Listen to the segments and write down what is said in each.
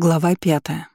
Глава пятая.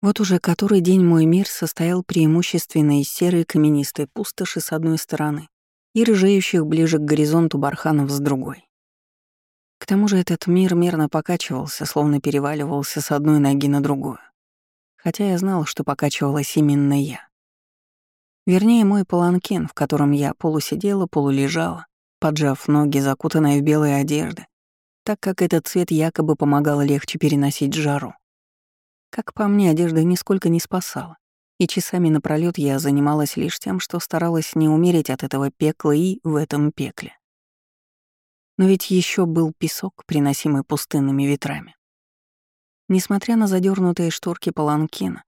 Вот уже который день мой мир состоял преимущественно из серой каменистой пустоши с одной стороны и рыжеющих ближе к горизонту барханов с другой. К тому же этот мир мерно покачивался, словно переваливался с одной ноги на другую. Хотя я знал, что покачивалась именно я. Вернее, мой паланкин, в котором я полусидела, полулежала, поджав ноги, закутанная в белые одежды, так как этот цвет якобы помогал легче переносить жару. Как по мне, одежда нисколько не спасала, и часами напролёт я занималась лишь тем, что старалась не умереть от этого пекла и в этом пекле. Но ведь еще был песок, приносимый пустынными ветрами. Несмотря на задернутые шторки паланкина,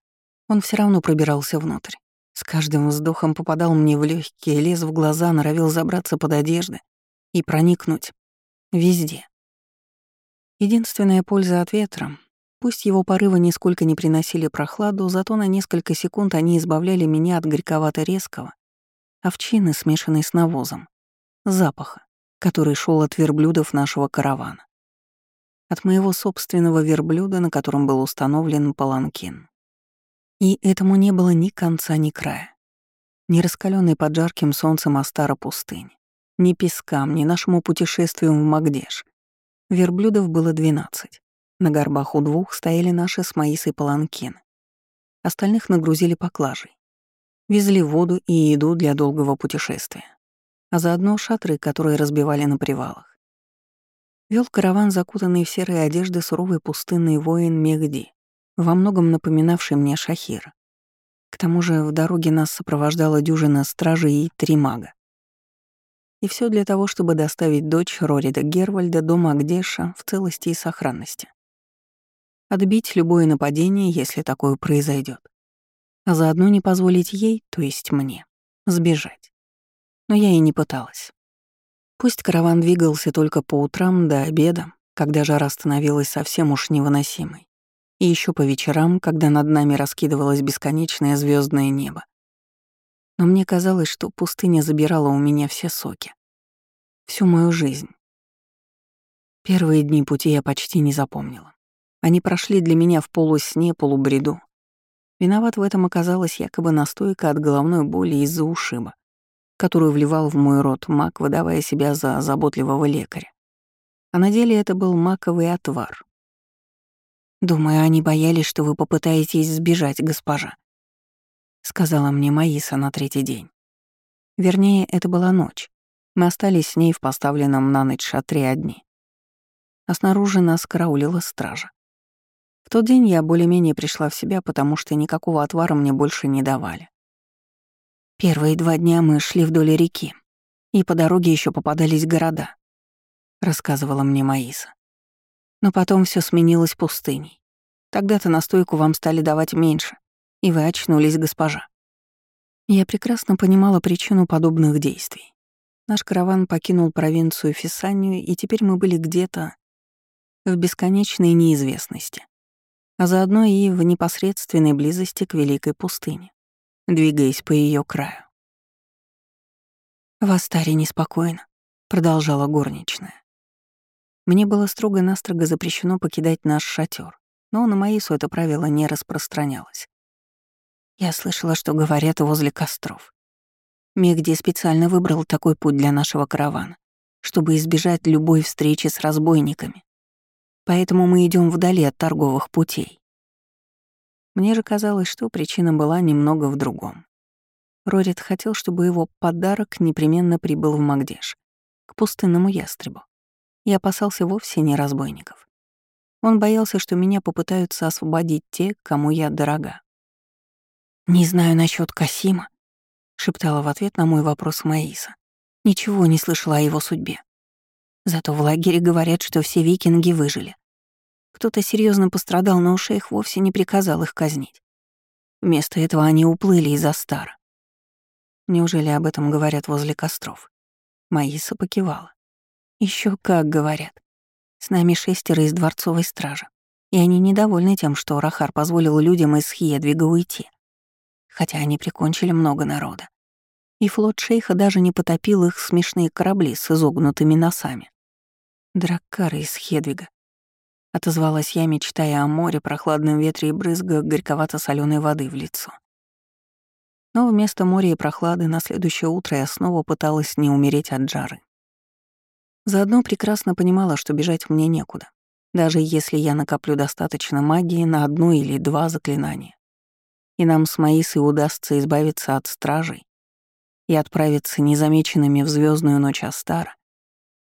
он все равно пробирался внутрь. С каждым вздохом попадал мне в легкие, лез в глаза, норовил забраться под одежды и проникнуть везде. Единственная польза от ветра — пусть его порывы нисколько не приносили прохладу, зато на несколько секунд они избавляли меня от горьковато-резкого, овчины, смешанной с навозом, запаха, который шел от верблюдов нашего каравана. От моего собственного верблюда, на котором был установлен паланкин. И этому не было ни конца, ни края. Ни раскаленной под жарким солнцем Астара пустынь, ни пескам, ни нашему путешествию в Магдеш — Верблюдов было двенадцать. На горбах у двух стояли наши с Маисой паланкины. Остальных нагрузили поклажей. Везли воду и еду для долгого путешествия. А заодно шатры, которые разбивали на привалах. Вел караван, закутанный в серые одежды суровый пустынный воин Мегди, во многом напоминавший мне Шахира. К тому же в дороге нас сопровождала дюжина стражей и три мага. И все для того, чтобы доставить дочь Рорида Гервальда до Магдеша в целости и сохранности. Отбить любое нападение, если такое произойдет, А заодно не позволить ей, то есть мне, сбежать. Но я и не пыталась. Пусть караван двигался только по утрам до обеда, когда жара становилась совсем уж невыносимой, и еще по вечерам, когда над нами раскидывалось бесконечное звездное небо но мне казалось, что пустыня забирала у меня все соки. Всю мою жизнь. Первые дни пути я почти не запомнила. Они прошли для меня в полусне, полубреду. Виноват в этом оказалась якобы настойка от головной боли из-за ушиба, которую вливал в мой рот мак, выдавая себя за заботливого лекаря. А на деле это был маковый отвар. Думаю, они боялись, что вы попытаетесь сбежать, госпожа сказала мне Маиса на третий день. Вернее, это была ночь. Мы остались с ней в поставленном на ночь шатре одни. А снаружи нас караулила стража. В тот день я более-менее пришла в себя, потому что никакого отвара мне больше не давали. Первые два дня мы шли вдоль реки, и по дороге еще попадались города, рассказывала мне Маиса. Но потом все сменилось пустыней. Тогда-то настойку вам стали давать меньше, и вы очнулись, госпожа. Я прекрасно понимала причину подобных действий. Наш караван покинул провинцию Фисанию, и теперь мы были где-то в бесконечной неизвестности, а заодно и в непосредственной близости к Великой пустыне, двигаясь по ее краю. «В неспокойно», — продолжала горничная. Мне было строго-настрого запрещено покидать наш шатер, но на Маису это правило не распространялось. Я слышала, что говорят возле костров. Мегди специально выбрал такой путь для нашего каравана, чтобы избежать любой встречи с разбойниками. Поэтому мы идем вдали от торговых путей. Мне же казалось, что причина была немного в другом. Рорит хотел, чтобы его подарок непременно прибыл в Магдеш, к пустынному ястребу, и опасался вовсе не разбойников. Он боялся, что меня попытаются освободить те, кому я дорога. «Не знаю насчет Касима», — шептала в ответ на мой вопрос Маиса. Ничего не слышала о его судьбе. Зато в лагере говорят, что все викинги выжили. Кто-то серьезно пострадал, но шейх вовсе не приказал их казнить. Вместо этого они уплыли из Астара. Неужели об этом говорят возле костров? Маиса покивала. Еще как говорят. С нами шестеро из дворцовой стражи, и они недовольны тем, что Рахар позволил людям из Хьедвига уйти хотя они прикончили много народа. И флот шейха даже не потопил их смешные корабли с изогнутыми носами. Драккары из Хедвига. Отозвалась я, мечтая о море, прохладном ветре и брызгах горьковато соленой воды в лицо. Но вместо моря и прохлады на следующее утро я снова пыталась не умереть от жары. Заодно прекрасно понимала, что бежать мне некуда, даже если я накоплю достаточно магии на одно или два заклинания. И нам с Маисой удастся избавиться от стражей и отправиться незамеченными в звездную ночь Астара,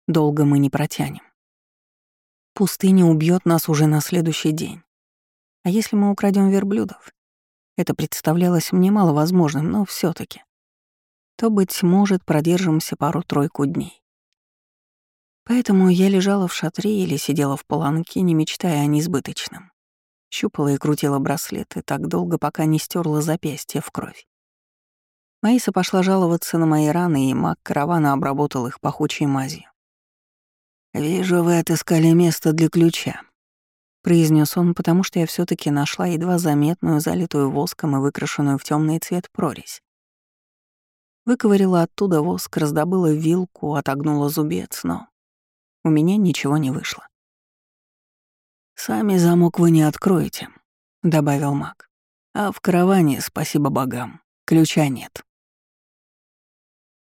долго мы не протянем. Пустыня убьет нас уже на следующий день. А если мы украдем верблюдов? Это представлялось мне маловозможным, но все таки То, быть может, продержимся пару-тройку дней. Поэтому я лежала в шатре или сидела в поланке, не мечтая о несбыточном. Щупала и крутила браслеты так долго, пока не стерла запястье в кровь. Маиса пошла жаловаться на мои раны, и маг каравана обработал их пахучей мазью. «Вижу, вы отыскали место для ключа», — произнес он, потому что я все таки нашла едва заметную, залитую воском и выкрашенную в темный цвет прорезь. Выковырила оттуда воск, раздобыла вилку, отогнула зубец, но у меня ничего не вышло. «Сами замок вы не откроете», — добавил маг. «А в караване, спасибо богам, ключа нет».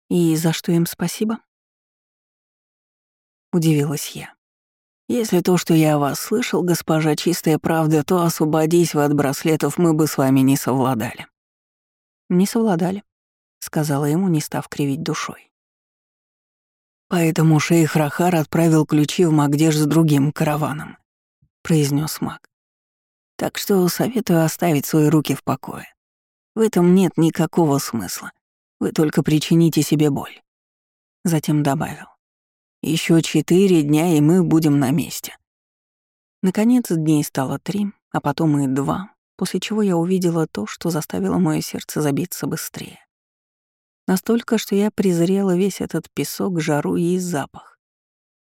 «И за что им спасибо?» — удивилась я. «Если то, что я о вас слышал, госпожа, чистая правда, то освободись вы от браслетов, мы бы с вами не совладали». «Не совладали», — сказала ему, не став кривить душой. «Поэтому шейх Рахар отправил ключи в Магдеш с другим караваном», — произнес маг. «Так что советую оставить свои руки в покое. В этом нет никакого смысла. Вы только причините себе боль». Затем добавил. Еще четыре дня, и мы будем на месте. Наконец, дней стало три, а потом и два, после чего я увидела то, что заставило мое сердце забиться быстрее. Настолько, что я презрела весь этот песок, жару и запах.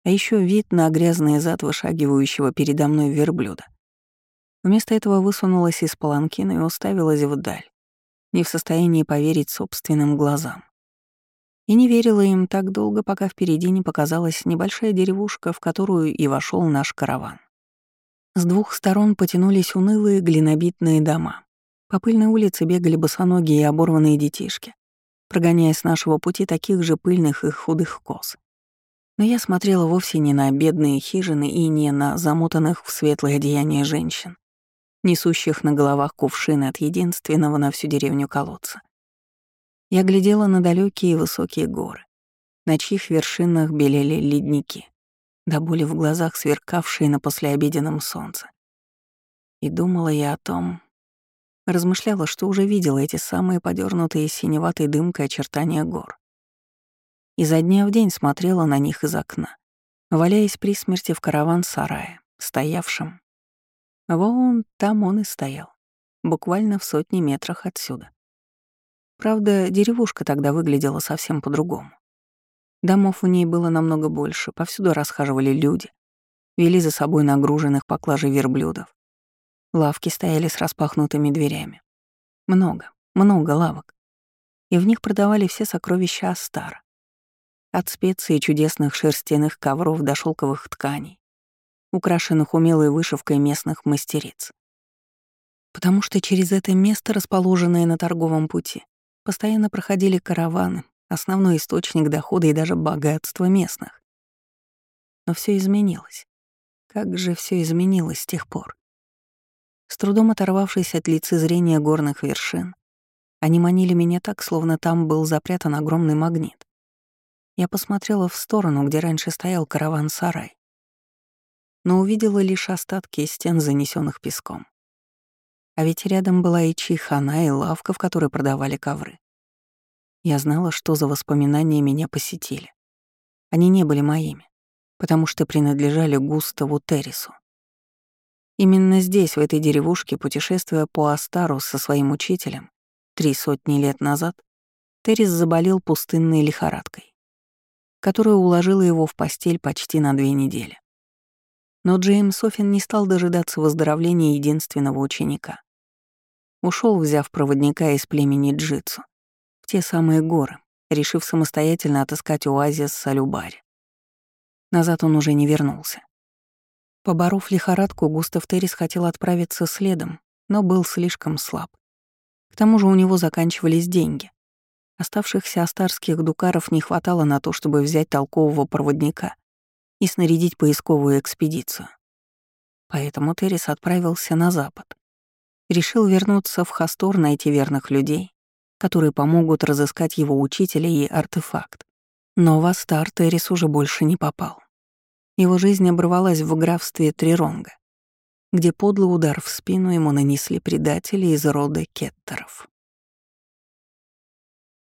А еще вид на грязный зад вышагивающего передо мной верблюда. Вместо этого высунулась из паланкина и уставилась вдаль, не в состоянии поверить собственным глазам. И не верила им так долго, пока впереди не показалась небольшая деревушка, в которую и вошел наш караван. С двух сторон потянулись унылые глинобитные дома. По пыльной улице бегали босоногие и оборванные детишки, прогоняя с нашего пути таких же пыльных и худых коз. Но я смотрела вовсе не на бедные хижины и не на замотанных в светлое одеяние женщин, несущих на головах кувшины от единственного на всю деревню колодца. Я глядела на далекие высокие горы, на чьих вершинах белели ледники, до боли в глазах сверкавшие на послеобеденном солнце. И думала я о том, размышляла, что уже видела эти самые подернутые синеватой дымкой очертания гор. И дня в день смотрела на них из окна, валяясь при смерти в караван-сарае, стоявшем. Вон там он и стоял, буквально в сотни метрах отсюда. Правда, деревушка тогда выглядела совсем по-другому. Домов у ней было намного больше, повсюду расхаживали люди, вели за собой нагруженных поклажей верблюдов. Лавки стояли с распахнутыми дверями. Много, много лавок. И в них продавали все сокровища Астара. От специй и чудесных шерстяных ковров до шелковых тканей, украшенных умелой вышивкой местных мастериц. Потому что через это место, расположенное на торговом пути, Постоянно проходили караваны, основной источник дохода и даже богатства местных. Но все изменилось. Как же все изменилось с тех пор? С трудом оторвавшись от лицезрения горных вершин, они манили меня так, словно там был запрятан огромный магнит. Я посмотрела в сторону, где раньше стоял караван-сарай, но увидела лишь остатки стен, занесенных песком. А ведь рядом была и чайхана, и лавка, в которой продавали ковры. Я знала, что за воспоминания меня посетили. Они не были моими, потому что принадлежали Густаву Террису. Именно здесь, в этой деревушке, путешествуя по Астару со своим учителем, три сотни лет назад, Террис заболел пустынной лихорадкой, которая уложила его в постель почти на две недели. Но Джеймс Софин не стал дожидаться выздоровления единственного ученика. Ушел, взяв проводника из племени Джитсу, в те самые горы, решив самостоятельно отыскать оазис Салюбари. Назад он уже не вернулся. Поборов лихорадку, Густав Террис хотел отправиться следом, но был слишком слаб. К тому же у него заканчивались деньги. Оставшихся астарских дукаров не хватало на то, чтобы взять толкового проводника и снарядить поисковую экспедицию. Поэтому Террис отправился на запад. Решил вернуться в Хастор, найти верных людей, которые помогут разыскать его учителя и артефакт. Но в Астар Террис уже больше не попал. Его жизнь оборвалась в графстве Триронга, где подлый удар в спину ему нанесли предатели из рода Кеттеров.